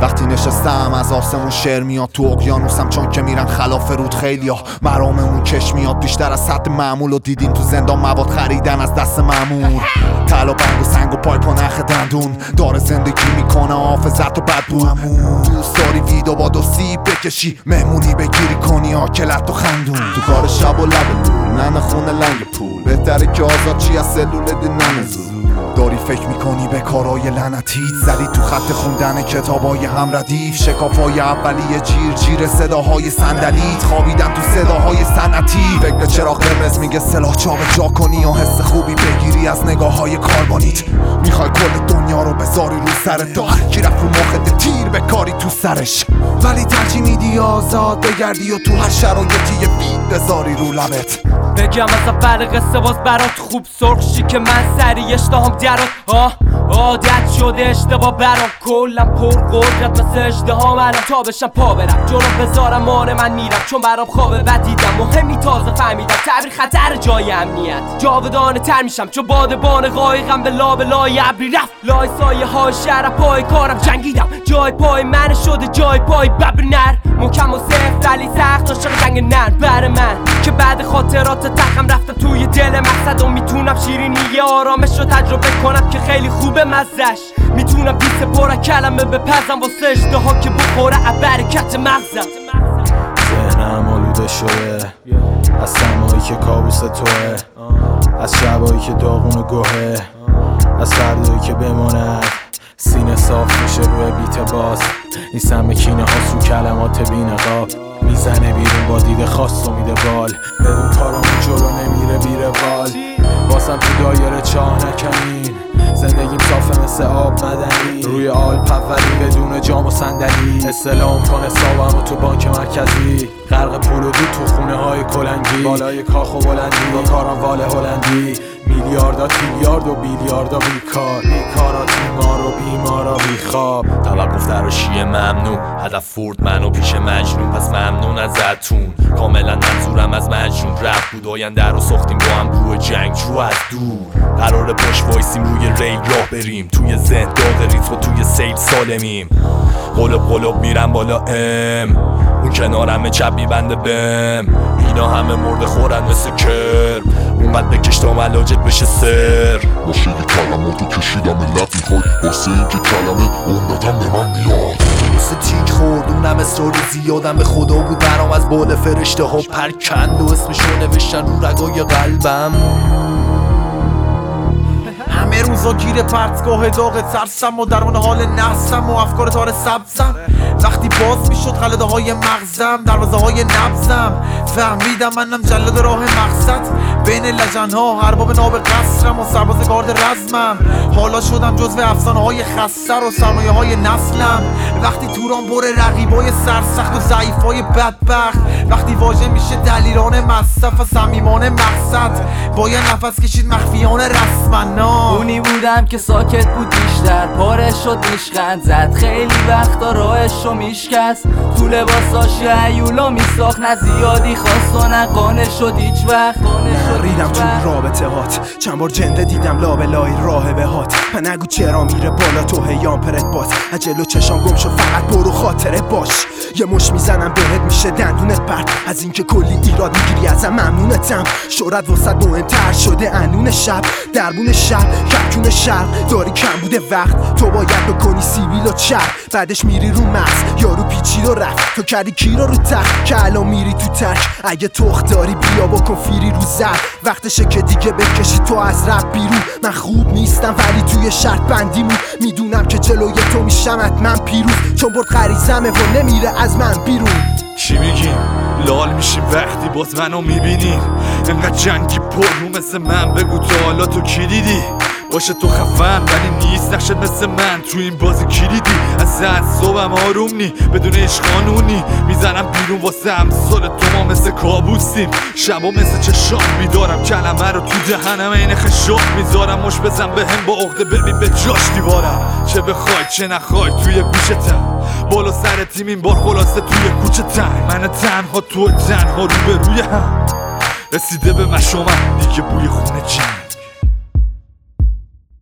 وقتی نشستم از آسمون شعر میاد تو اقیانوسم چون که میرن خلاف رود خیلی ها. مراممون کش میاد بیشتر از حد معمول و دیدیم تو زندان. مواد خریدن از دست معمور طلا بند و سنگ و پای پا نخ دندون. داره زندگی می‌کنه حافظت و بد دوست داری ویدو با دو سیب بکشی مهمونی بگیری کنی آکلت و خندون. تو کار شب و لب دور نن خونه لنگ پول. بهتره که آزاد چی از سلول دی داری فکر می‌کنی به کارای لعنتی زدی تو خط خوندن کتابای هم ردیف شکافای اولیه جیر جیر صداهای صندلیت خوابیدن تو صداهای صنعتی. فکر چراغ قرمز میگه سلاح جا جا کنی و حس خوبی بگیری از نگاه های کاربانیت. می‌خوای کل دنیا رو بذاری رو سرت تا هرکی رفت رو مخت تیر به کاری تو سرش. ولی ترجیح میدی آزاد بگردی و تو هر شرایطی یه بید بذاری رو لبت. بگم از اول قصه باز برات خوب سرخ که من سری اشتهام درات آه عادت شده اشتباه برام. کلم پر قدرت مثل اشتها منم تا بشم پا برم. جلو بذارم مان من میرم. چون برام خواب بد دیدم. مهمی تازه فهمیدم. تعبیر خطر جای امنیت. جاودانه تر میشم. چون بان قایقم به لاب لای ابری رفت. لای سایه های شهر پای کارم جنگیدم. جای پای من شده جای پای ببر نر. محکم و سفت ولی سخت عاشق جنگ نر بر من که بعد خاطرات تخم رفتم توی دل مقصد و می‌تونم شیرینی آرامش رو تجربه کنم که خیلی خوبه مزش می‌تونم پیس پره کلمه بپزم واسه اشتها که بخوره برکت مغزم. ذهنم آلوده شده. از سمایی که کابوس توه. از شبایی که داغون و گوهه. از فردایی که بماند سینه صاف میشه روی بیت باز. نیستم کینه ها سو کلمات بینقاب. می‌زنه بیرون با دید خاص و میده بال. بدون کارامون جلو نمیره بیره بال باسم تو دایره چاه نکنین. زندگیم صافه مثل آب مدنی. روی آل پولی بدون جام استلام کن حسابم تو بانک مرکزی. غرق پول و دو تو خونه های کلنگی بالای کاخ و بلندی با کاران واله هلندی. میلیاردا تیلیارد و بیلیاردا بیکار. بیکارا تیمار و بیمارا بیخواب. توقف در شیه ممنوع. هدف فورد منو پیش مجنون. پس ممنون ازتون. کاملا منظورم از مجنون. رفت بود آینده رو ساختیم با هم روی جنگ جو از دور. قرار پاش وایسیم روی ریل راه بریم. توی زند داغ ریتم و توی سیل سالمیم. قلب قلب میرم بالا ام. اون کنارم چپ میبنده بم. اینا همه مرده خورن مثل کرم. اومد بکش تا ملاجت بشه سر. واسه یه کلماتو کشیدم لب می‌خوای واسه اینکه کلمه عمدتا به من میاد. مثل تیک خوردونم اصرار زیادم به خدا بود. برام از بال فرشته ها پرکند و اسمشو نوشتن رو رگای قلبم. روزا گیر پرتگاه داغ ترسم و درون حال نحسم و افکار تار سبزم. وقتی باز می‌شد خلده های مغزم دروازه های نبزم فهمیدم منم جلد راه مقصد. بین لجن ها ارباب ناب قصرم و سرباز گارد رزمم. حالا شدم جزو افسانه های خستر و سرمایه های نسلم. وقتی توران بر رقیبای سرسخت و ضعیف های بدبخت وقتی واژه میشه دلیران مصرف و صمیمان مقصد باید نفس کشید مخفیان رسمنا. اونی بودم که ساکت بود بیشتر پاره شد میشخند زد خیلی وقتا راهش رو میشکست. تو لباساش عیولا میساخت نه زیادی خواست و نه قانه شد هیچ وقت. ریدم تو رابطه هات. چند بار جنده دیدم لابلای راه به هات من نگو چرا میره بالا تو هیام پرت باز اجلو چشام گم شو فقط برو خاطره باش. یه مش می‌زنم بهت میشه دندونت برد از اینکه کلی ایراد می‌گیری ازم ممنونتم. شورت وسط مهمتر شده انون شب. دربون شب کمکون شرق داری کم بوده وقت. تو باید بکنی سیویل و چرب بعدش میری رو مغز. یارو پیچی رو رفت. تو کردی کی رو رو تخت؟ که الان میری تو تک اگه تخت داری بیا بکن فیری رو زد وقتشه که دیگه بکشی تو از رب بیرون. من خوب نیستم ولی توی شرط بندیمون. می‌دونم که جلوی تو میشم من پیروز چون برد غریزمه و نمیره از من بیرون. چی میگیم لال میشیم وقتی باز منو می‌بینی؟ انقدر جنگی پر رو مثل من بگو تو حالا تو کی دیدی؟ باشه تو خفن ولی نیست نقشت مثل من. تو این بازی کلیدی از صبحم آروم نی بدون عشق قانونی. می‌زنم بیرون واسه امثال تو ما مثل کابوسیم. شبا مثل چشام. بیدارم کلمه رو تو دهنم. این خشاب می‌ذارم. مش بزن به هم با عقده. ببین به جاش دیوارم. چه بخوای چه نخوای توی گوشتم. بالا سر تیم این بار خلاصه توی کوچه تنگ من تنها تو تنها رو به روی هم رسیده به مشامم. دیگه بوی خونه جنگ.